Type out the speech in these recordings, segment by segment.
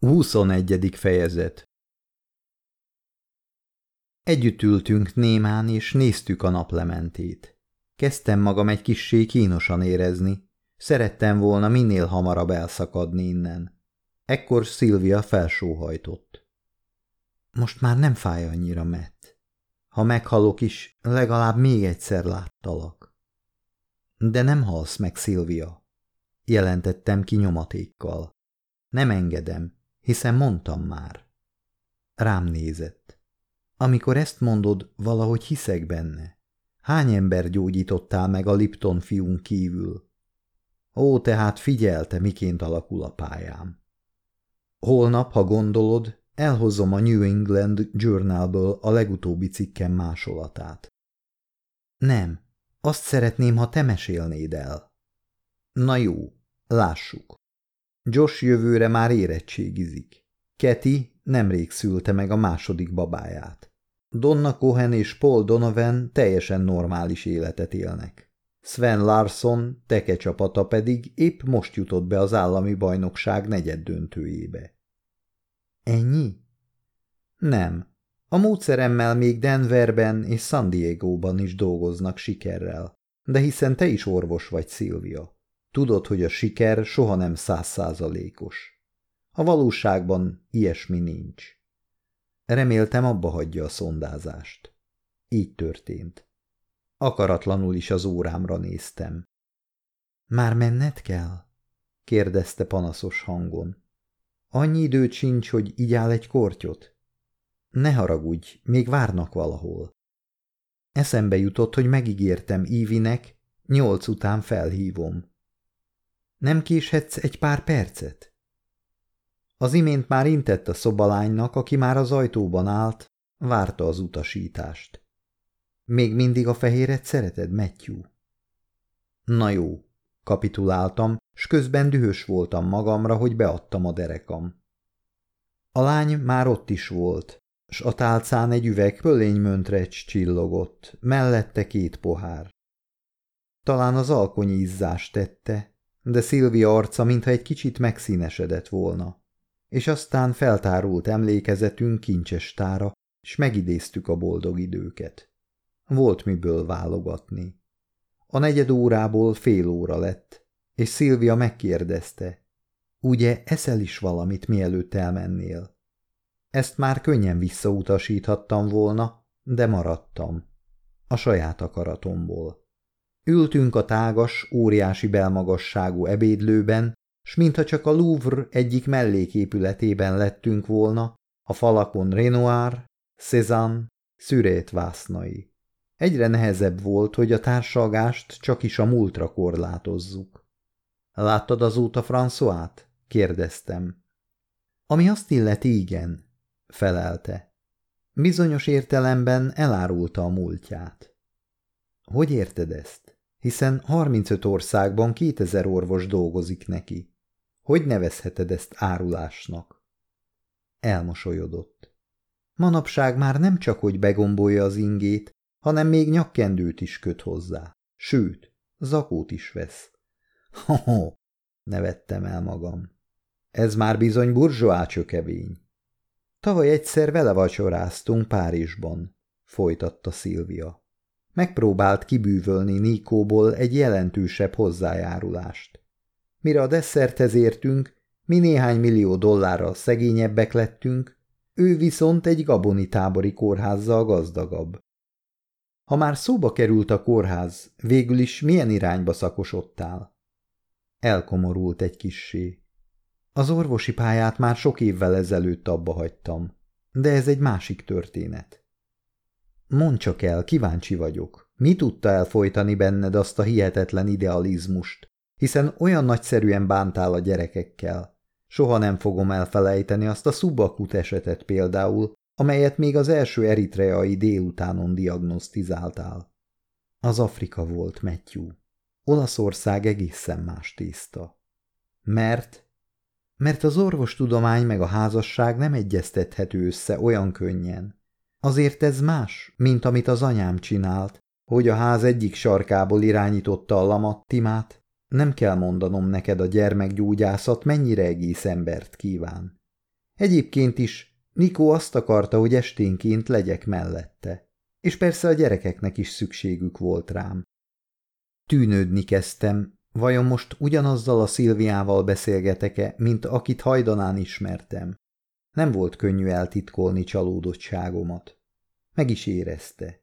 21. fejezet Együtt ültünk némán, és néztük a naplementét. Kezdtem magam egy kissé kínosan érezni. Szerettem volna minél hamarabb elszakadni innen. Ekkor Szilvia felsóhajtott. Most már nem fáj annyira, Matt. Ha meghalok is, legalább még egyszer láttalak. De nem halsz meg, Szilvia, jelentettem ki nyomatékkal. Nem engedem, hiszen mondtam már. Rám nézett. Amikor ezt mondod, valahogy hiszek benne. Hány ember gyógyítottál meg a Lipton fiún kívül? Ó, tehát figyelte, miként alakul a pályám. Holnap, ha gondolod, elhozom a New England Journalből a legutóbbi cikkem másolatát. Nem, azt szeretném, ha te mesélnéd el. Na jó, lássuk. Josh jövőre már érettségizik. Keti nemrég szülte meg a második babáját. Donna Cohen és Paul Donovan teljesen normális életet élnek. Sven Larson teke csapata pedig épp most jutott be az állami bajnokság negyed döntőjébe. Ennyi? Nem. A módszeremmel még Denverben és San Diego-ban is dolgoznak sikerrel. De hiszen te is orvos vagy, Szilvia. Tudod, hogy a siker soha nem százszázalékos. A valóságban ilyesmi nincs. Reméltem abba hagyja a szondázást. Így történt. Akaratlanul is az órámra néztem. Már menned kell? kérdezte panaszos hangon. Annyi időt sincs, hogy így áll egy kortyot? Ne haragudj, még várnak valahol. Eszembe jutott, hogy megígértem Ívinek, nyolc után felhívom. Nem késhetsz egy pár percet? Az imént már intett a szobalánynak, aki már az ajtóban állt, várta az utasítást. Még mindig a fehéret szereted, Matthew? Na jó, kapituláltam, s közben dühös voltam magamra, hogy beadtam a derekam. A lány már ott is volt, s a tálcán egy üveg pölénymöntrecs csillogott, mellette két pohár. Talán az alkonyi izzás tette, de Szilvia arca mintha egy kicsit megszínesedett volna. És aztán feltárult emlékezetünk kincses tára, és megidéztük a boldog időket. Volt miből válogatni. A negyed órából fél óra lett, és Szilvia megkérdezte, ugye eszel is valamit, mielőtt elmennél? Ezt már könnyen visszautasíthattam volna, de maradtam. A saját akaratomból. Ültünk a tágas, óriási belmagasságú ebédlőben, s mintha csak a Louvre egyik melléképületében lettünk volna, a falakon Renoir, Cézanne, szürét vásznai. Egyre nehezebb volt, hogy a társalgást csak is a múltra korlátozzuk. Láttad azóta Françoát? kérdeztem. Ami azt illeti, igen, felelte. Bizonyos értelemben elárulta a múltját. Hogy érted ezt? Hiszen 35 országban 2000 orvos dolgozik neki. Hogy nevezheted ezt árulásnak? Elmosolyodott. Manapság már nem csak, hogy begombolja az ingét, hanem még nyakkendőt is köt hozzá. Sőt, zakót is vesz. Ho-ho, nevettem el magam. Ez már bizony burzsóá csökevény. Tavaly egyszer vele vacsoráztunk Párizsban, folytatta Szilvia. Megpróbált kibűvölni Nikóból egy jelentősebb hozzájárulást. Mire a desszerthez értünk, mi néhány millió dollárral szegényebbek lettünk, ő viszont egy gaboni tábori kórházzal gazdagabb. Ha már szóba került a kórház, végül is milyen irányba szakosodtál? Elkomorult egy kissé. Az orvosi pályát már sok évvel ezelőtt abba hagytam, de ez egy másik történet. Mondd csak el, kíváncsi vagyok. Mi tudta elfolytani benned azt a hihetetlen idealizmust? Hiszen olyan nagyszerűen bántál a gyerekekkel. Soha nem fogom elfelejteni azt a szubakut esetet például, amelyet még az első eritreai délutánon diagnosztizáltál. Az Afrika volt, Matthew. Olaszország egészen más tészta. Mert? Mert az orvostudomány meg a házasság nem egyeztethető össze olyan könnyen. Azért ez más, mint amit az anyám csinált, hogy a ház egyik sarkából irányította a lamattimát. Nem kell mondanom neked a gyermekgyógyászat mennyire egész embert kíván. Egyébként is Nikó azt akarta, hogy esténként legyek mellette, és persze a gyerekeknek is szükségük volt rám. Tűnődni kezdtem, vajon most ugyanazzal a Szilviával beszélgetek-e, mint akit hajdanán ismertem. Nem volt könnyű eltitkolni csalódottságomat. Meg is érezte.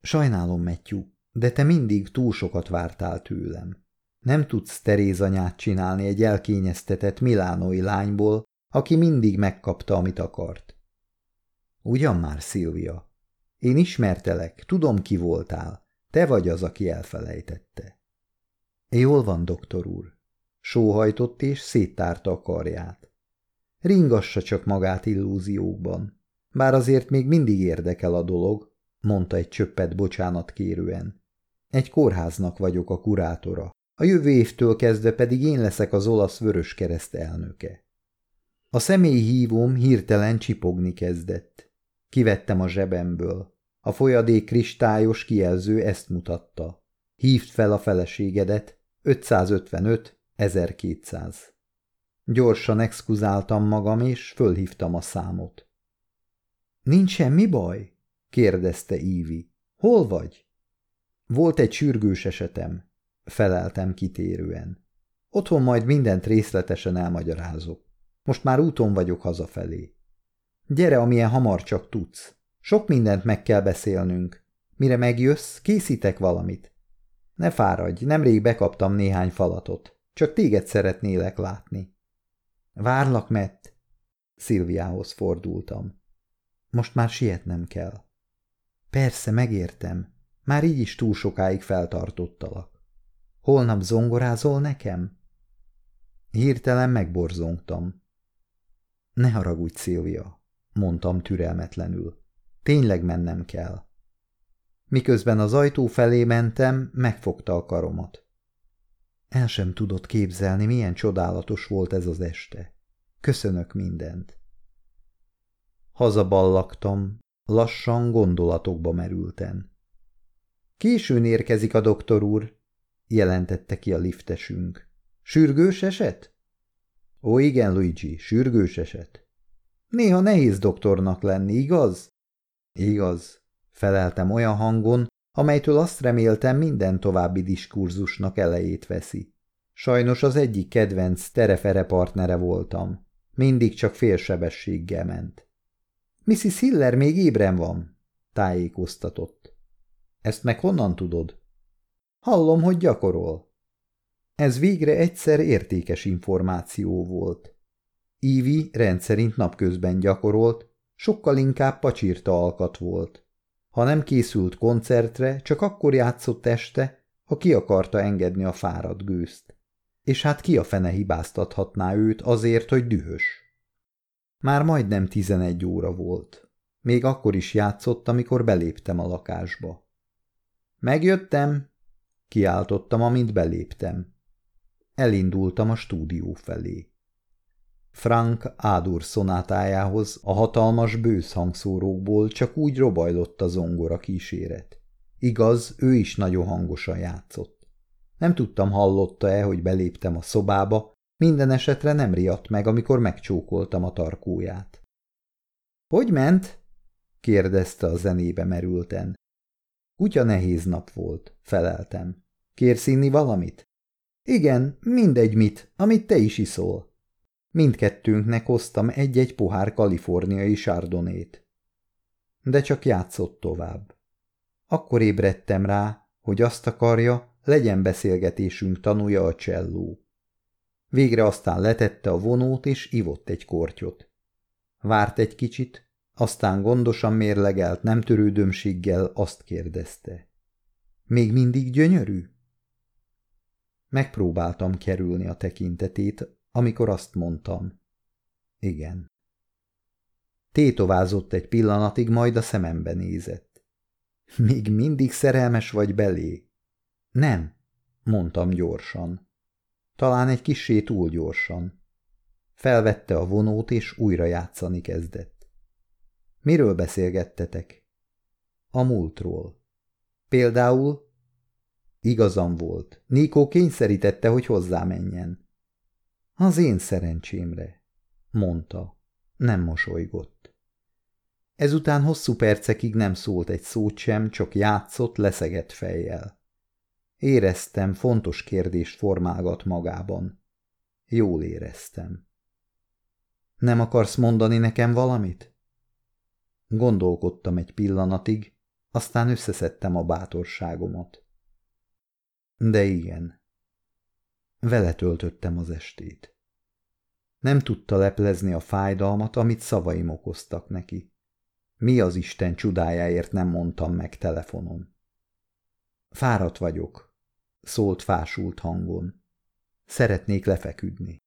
Sajnálom, Matthew, de te mindig túl sokat vártál tőlem. Nem tudsz Teréz anyát csinálni egy elkényeztetett milánói lányból, aki mindig megkapta, amit akart. Ugyan már, Szilvia. Én ismertelek, tudom, ki voltál. Te vagy az, aki elfelejtette. Jól van, doktor úr. Sóhajtott és széttárta a karját. Ringassa csak magát illúziókban. Bár azért még mindig érdekel a dolog, mondta egy csöppet bocsánat kérően. Egy kórháznak vagyok a kurátora. A jövő évtől kezdve pedig én leszek az olasz vörös kereszt elnöke. A személyi hívóm hirtelen csipogni kezdett. Kivettem a zsebemből. A folyadék kristályos kijelző ezt mutatta. Hívd fel a feleségedet, 555, 1200. Gyorsan exkuzáltam magam, és fölhívtam a számot. Nincs semmi baj? kérdezte Ívi. Hol vagy? Volt egy sürgős esetem, feleltem kitérően. Otthon majd mindent részletesen elmagyarázok. Most már úton vagyok hazafelé. Gyere, amilyen hamar csak tudsz. Sok mindent meg kell beszélnünk. Mire megjössz, készítek valamit. Ne fáradj, nemrég bekaptam néhány falatot. Csak téged szeretnélek látni. Várlak, Matt. Szilviához fordultam. Most már sietnem kell. Persze, megértem. Már így is túl sokáig feltartottalak. Holnap zongorázol nekem? Hirtelen megborzongtam. Ne haragudj, Szilvia, mondtam türelmetlenül. Tényleg mennem kell. Miközben az ajtó felé mentem, megfogta a karomat. El sem tudott képzelni, milyen csodálatos volt ez az este. Köszönök mindent. Hazaballaktam, lassan gondolatokba merülten. Későn érkezik a doktor úr, jelentette ki a liftesünk. Sürgős eset? Ó, igen, Luigi, sürgős eset. Néha nehéz doktornak lenni, igaz? Igaz, feleltem olyan hangon, amelytől azt reméltem minden további diskurzusnak elejét veszi. Sajnos az egyik kedvenc terefere partnere voltam. Mindig csak félsebességgel ment. Mrs. Hiller még ébren van, tájékoztatott. Ezt meg honnan tudod? Hallom, hogy gyakorol. Ez végre egyszer értékes információ volt. Ívi rendszerint napközben gyakorolt, sokkal inkább pacsírta alkat volt. Ha nem készült koncertre, csak akkor játszott este, ha ki akarta engedni a fáradt gőzt. És hát ki a fene hibáztathatná őt azért, hogy dühös. Már majdnem tizenegy óra volt. Még akkor is játszott, amikor beléptem a lakásba. Megjöttem, kiáltottam, amint beléptem. Elindultam a stúdió felé. Frank Ádur szonátájához a hatalmas bősz hangszórókból csak úgy robajlott a zongora kíséret. Igaz, ő is nagyon hangosan játszott. Nem tudtam, hallotta-e, hogy beléptem a szobába, minden esetre nem riadt meg, amikor megcsókoltam a tarkóját. – Hogy ment? – kérdezte a zenébe merülten. Kutya nehéz nap volt, feleltem. – Kérsz inni valamit? – Igen, mindegy mit, amit te is iszol. Mindkettőnknek hoztam egy-egy pohár kaliforniai sárdonét. De csak játszott tovább. Akkor ébredtem rá, hogy azt akarja, legyen beszélgetésünk tanúja a cselló. Végre aztán letette a vonót, és ivott egy kortyot. Várt egy kicsit, aztán gondosan mérlegelt nem törődömséggel azt kérdezte. Még mindig gyönyörű? Megpróbáltam kerülni a tekintetét, amikor azt mondtam. Igen. Tétovázott egy pillanatig, majd a szemembe nézett. Még mindig szerelmes vagy belé? Nem, mondtam gyorsan. Talán egy kissé túl gyorsan. Felvette a vonót, és újra játszani kezdett. Miről beszélgettetek? A múltról. Például? Igazam volt. Nikó kényszerítette, hogy hozzá menjen. Az én szerencsémre, mondta. Nem mosolygott. Ezután hosszú percekig nem szólt egy szót sem, csak játszott, leszegett fejjel. Éreztem, fontos kérdést formálgat magában. Jól éreztem. Nem akarsz mondani nekem valamit? Gondolkodtam egy pillanatig, aztán összeszedtem a bátorságomat. De igen. Vele töltöttem az estét. Nem tudta leplezni a fájdalmat, amit szavaim okoztak neki. Mi az Isten csodájáért nem mondtam meg telefonon? Fáradt vagyok, szólt fásult hangon. Szeretnék lefeküdni.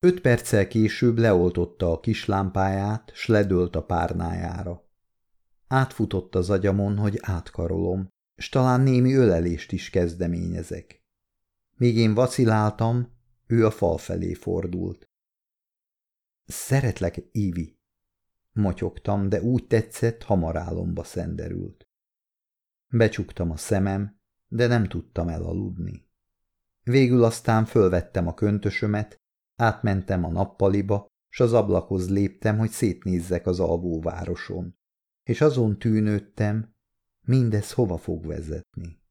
Öt perccel később leoltotta a kis lámpáját, s ledölt a párnájára. Átfutott az agyamon, hogy átkarolom, s talán némi ölelést is kezdeményezek. Míg én vaciláltam, ő a fal felé fordult. Szeretlek, Ívi, motyogtam, de úgy tetszett, hamar álomba szenderült. Becsuktam a szemem, de nem tudtam elaludni. Végül aztán fölvettem a köntösömet, átmentem a nappaliba, s az ablakhoz léptem, hogy szétnézzek az alvóvároson. És azon tűnődtem, mindez hova fog vezetni.